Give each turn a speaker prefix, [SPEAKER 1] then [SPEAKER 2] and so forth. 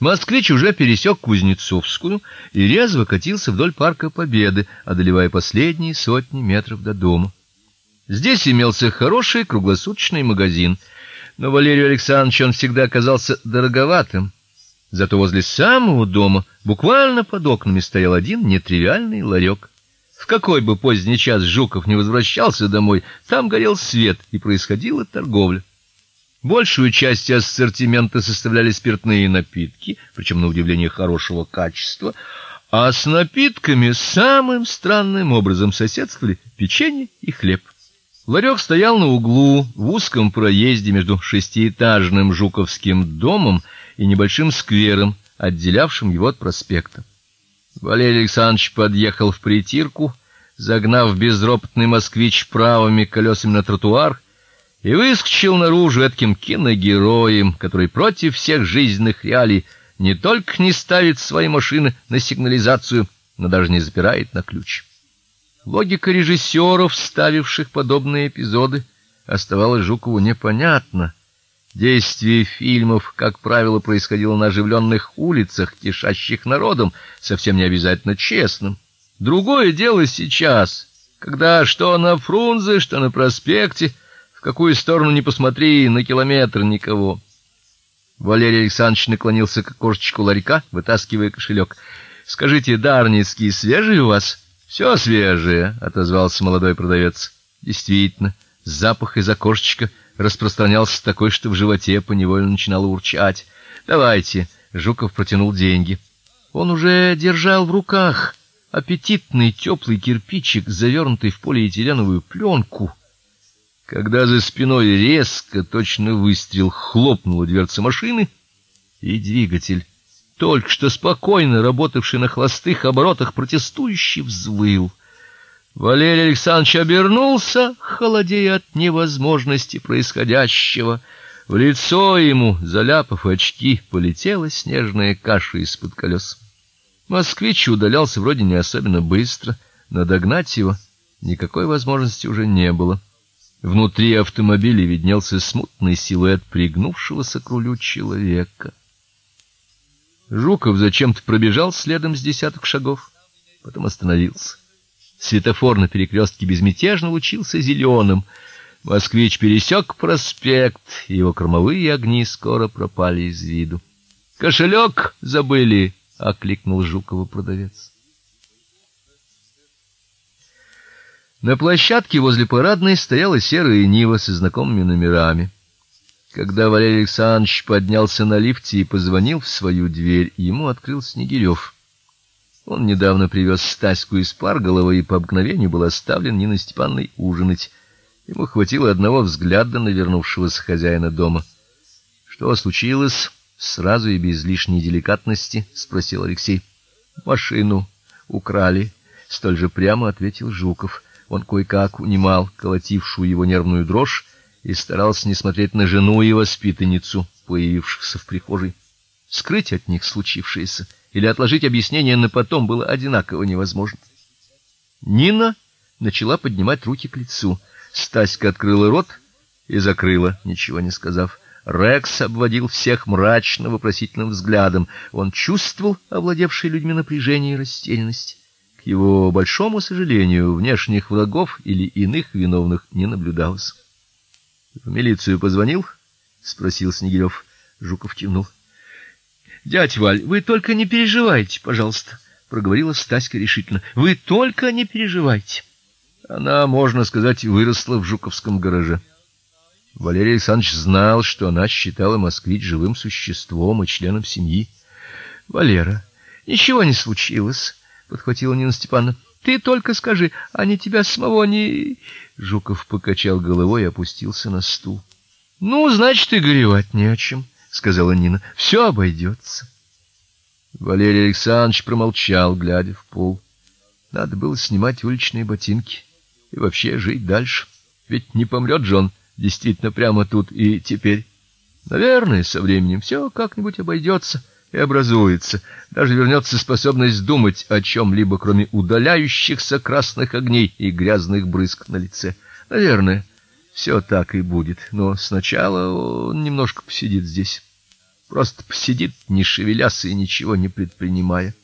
[SPEAKER 1] Москвич уже пересек Кузнецовскую и резво катился вдоль парка Победы, одолевая последние сотни метров до дома. Здесь имелся хороший круглосуточный магазин, но Валерию Александровичу он всегда казался дороговатым. Зато возле самого дома, буквально под окнами, стоял один нетривиальный ларек. В какой бы поздний час Жуков не возвращался домой, там горел свет и происходила торговля. Большую часть ассортимента составляли спиртные напитки, причем на удивление хорошего качества, а с напитками самым странным образом соседствовали печенье и хлеб. Ларек стоял на углу в узком проезде между шестиэтажным Жуковским домом и небольшим сквером, отделявшим его от проспекта. Валерий Александрович подъехал в притирку, загнав безропотный москвич правыми колесами на тротуар и выскочил наружу этим киногероем, который против всех жизненных реалий не только не ставит свои машины на сигнализацию, но даже не запирает на ключ. Логика режиссеров, ставивших подобные эпизоды, оставалась Жукову непонятна. Действие фильмов, как правило, происходило на оживленных улицах, кишащих народом, совсем не обязательно честным. Другое дело сейчас, когда что на Фрунзе, что на проспекте какую сторону ни посмотри, на километр никого. Валерий Александрович наклонился к окошечку ларька, вытаскивая кошелек. Скажите, дарницкий свежий у вас? «Все свежее, отозвался молодой продавец. Действительно, запах из окошечка распространялся такой, что в животе поневоле начинало урчать. Давайте, Жуков протянул деньги. Он уже держал в руках аппетитный теплый кирпичик, завернутый в полиэтиленовую пленку когда за спиной резко, точно выстрел, хлопнула дверца машины, и двигатель, только что спокойно работавший на холостых оборотах, протестующий взвыл. Валерий Александрович обернулся, холодея от невозможности происходящего. В лицо ему, заляпав очки, полетела снежная каша из-под колес. Москвич удалялся вроде не особенно быстро, но догнать его никакой возможности уже не было. Внутри автомобиля виднелся смутный силуэт пригнувшегося к рулю человека. Жуков зачем-то пробежал следом с десяток шагов, потом остановился. Светофор на перекрестке безмятежно лучился зеленым. Москвич пересек проспект, его кормовые огни скоро пропали из виду. Кошелек забыли, окликнул Жукова продавец. На площадке возле парадной стояла серая Нива со знакомыми номерами. Когда Валерий Александрович поднялся на лифте и позвонил в свою дверь, ему открыл Снегирев. Он недавно привез Стаську из Парголова и по обыкновению был оставлен Ниной Степановной ужинать. Ему хватило одного взгляда на вернувшегося хозяина дома. Что случилось? сразу и без лишней деликатности спросил Алексей. Машину украли, столь же прямо ответил Жуков. Он кое-как унимал колотившую его нервную дрожь и старался не смотреть на жену и воспитанницу, появившихся в прихожей. Скрыть от них случившееся или отложить объяснение на потом было одинаково невозможно. Нина начала поднимать руки к лицу. Стаська открыла рот и закрыла, ничего не сказав. Рекс обводил всех мрачно вопросительным взглядом. Он чувствовал овладевшее людьми напряжение и растерянность его большому сожалению, внешних врагов или иных виновных не наблюдалось. В милицию позвонил? спросил Снегирев. Жуков кивнул. Дядь Валь, вы только не переживайте, пожалуйста, проговорила Стаська решительно. Вы только не переживайте. Она, можно сказать, выросла в Жуковском гараже. Валерий Александрович знал, что она считала москвич живым существом и членом семьи. Валера, ничего не случилось подхватила Нина Степановна. Ты только скажи, они тебя самого не Жуков покачал головой и опустился на стул. Ну, значит, и горевать не о чем, сказала Нина. Все обойдется. Валерий Александрович промолчал, глядя в пол. Надо было снимать уличные ботинки и вообще жить дальше. Ведь не помрет же он действительно прямо тут и теперь. Наверное, со временем все как-нибудь обойдется и образуется, даже вернется способность думать о чем либо кроме удаляющихся красных огней и грязных брызг на лице. Наверное, все так и будет, но сначала он немножко посидит здесь. просто посидит, не шевелясь и ничего не предпринимая.